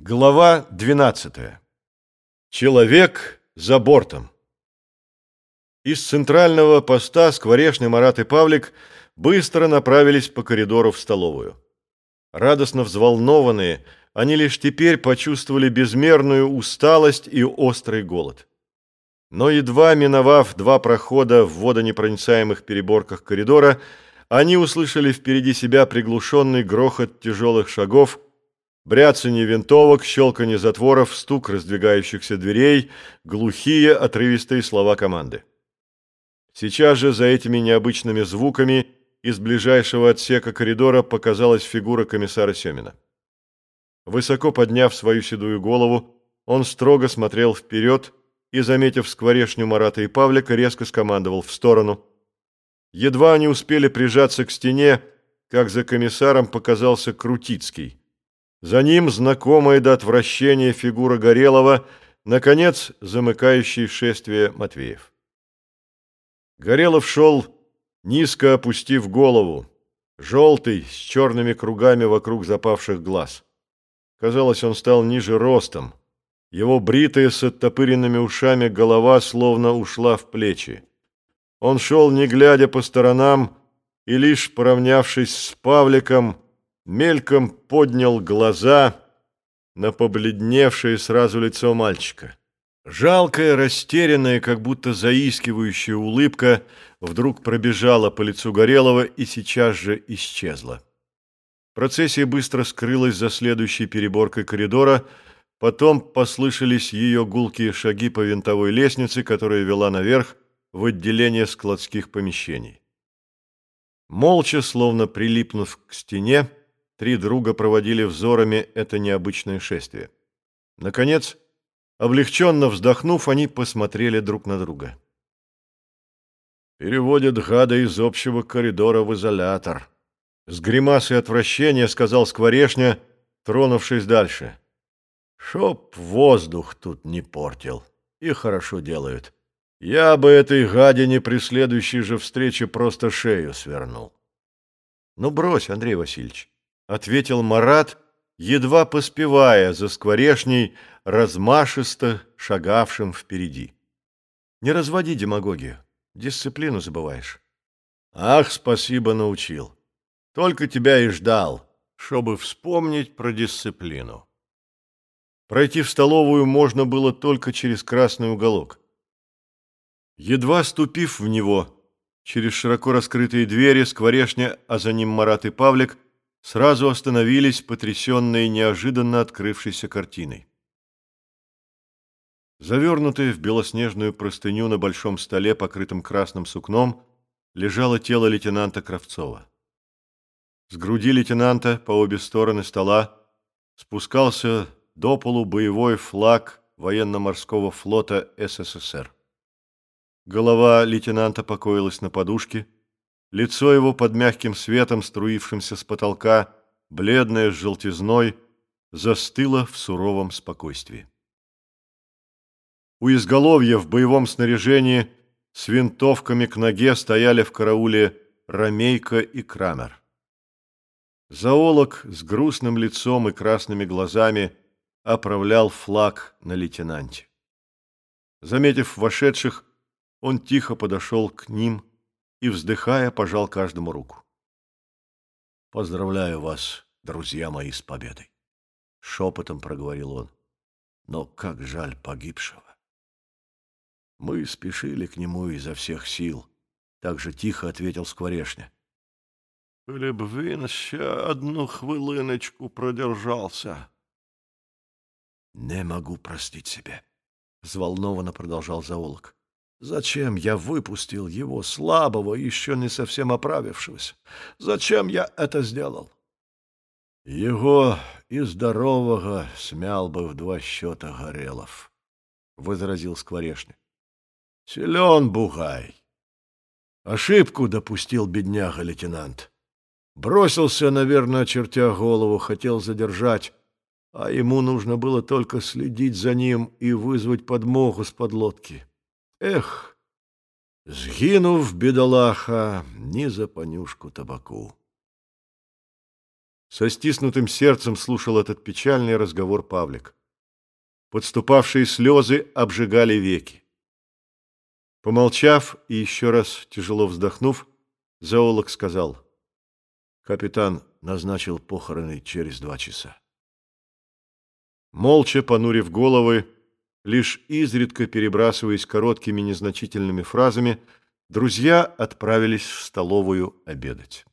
Глава 12. Человек за бортом. Из центрального поста Скворечный, Марат и Павлик быстро направились по коридору в столовую. Радостно взволнованные, они лишь теперь почувствовали безмерную усталость и острый голод. Но едва миновав два прохода в водонепроницаемых переборках коридора, они услышали впереди себя приглушенный грохот тяжелых шагов – Бряцание винтовок, щелканье затворов, стук раздвигающихся дверей, глухие, отрывистые слова команды. Сейчас же за этими необычными звуками из ближайшего отсека коридора показалась фигура комиссара Семина. Высоко подняв свою седую голову, он строго смотрел вперед и, заметив скворешню Марата и Павлика, резко скомандовал в сторону. Едва они успели прижаться к стене, как за комиссаром показался Крутицкий. За ним знакомая до отвращения фигура Горелого, наконец, замыкающий шествие Матвеев. Горелов шел, низко опустив голову, желтый, с черными кругами вокруг запавших глаз. Казалось, он стал ниже ростом. Его бритая с оттопыренными ушами голова словно ушла в плечи. Он шел, не глядя по сторонам, и лишь поравнявшись с Павликом, мельком поднял глаза на побледневшее сразу лицо мальчика. Жалкая, растерянная, как будто заискивающая улыбка вдруг пробежала по лицу Горелого и сейчас же исчезла. Процессия быстро скрылась за следующей переборкой коридора, потом послышались ее гулкие шаги по винтовой лестнице, которая вела наверх в отделение складских помещений. Молча, словно прилипнув к стене, Три друга проводили взорами это необычное шествие. Наконец, облегченно вздохнув, они посмотрели друг на друга. «Переводят гада из общего коридора в изолятор», — с гримасой отвращения сказал Скворешня, тронувшись дальше. «Шоп воздух тут не портил. И хорошо делают. Я бы этой гадине при следующей же встрече просто шею свернул». «Ну, брось, Андрей Васильевич» ответил Марат, едва поспевая за скворешней, размашисто шагавшим впереди. Не разводи демагогию, дисциплину забываешь. Ах, спасибо, научил. Только тебя и ждал, чтобы вспомнить про дисциплину. Пройти в столовую можно было только через красный уголок. Едва ступив в него, через широко раскрытые двери, скворешня, а за ним Марат и Павлик – сразу остановились, потрясенные неожиданно открывшейся картиной. Завернутое в белоснежную простыню на большом столе, покрытом красным сукном, лежало тело лейтенанта Кравцова. С груди лейтенанта по обе стороны стола спускался до полу боевой флаг военно-морского флота СССР. Голова лейтенанта покоилась на подушке, Лицо его под мягким светом, струившимся с потолка, бледное с желтизной, застыло в суровом спокойствии. У изголовья в боевом снаряжении с винтовками к ноге стояли в карауле Ромейко и Крамер. Заолок с грустным лицом и красными глазами оправлял флаг на лейтенанте. Заметив вошедших, он тихо подошел к ним и, вздыхая, пожал каждому руку. «Поздравляю вас, друзья мои, с победой!» Шепотом проговорил он. «Но как жаль погибшего!» Мы спешили к нему изо всех сил. Так же тихо ответил Скворешня. «Коли б він ще одну хвилиночку продержался!» «Не могу простить себе!» — взволнованно продолжал зоолог. Зачем я выпустил его, слабого, еще не совсем оправившегося? Зачем я это сделал? Его и здорового смял бы в два счета Горелов, — возразил Скворешник. Силен Бугай. Ошибку допустил бедняга-лейтенант. Бросился, наверное, чертя голову, хотел задержать, а ему нужно было только следить за ним и вызвать подмогу с подлодки. Ех, згинув бідолаха ні за панюшку табаку. Со стиснутым сердцем слушал этот печальный разговор Павлик. Подступавшие слезы обжигали веки. Помолчав и еще раз тяжело вздохнув, зоолог сказал, «Капитан назначил похороны через два часа». Молча понурив головы, лишь изредка перебрасываясь короткими незначительными фразами, друзья отправились в столовую обедать.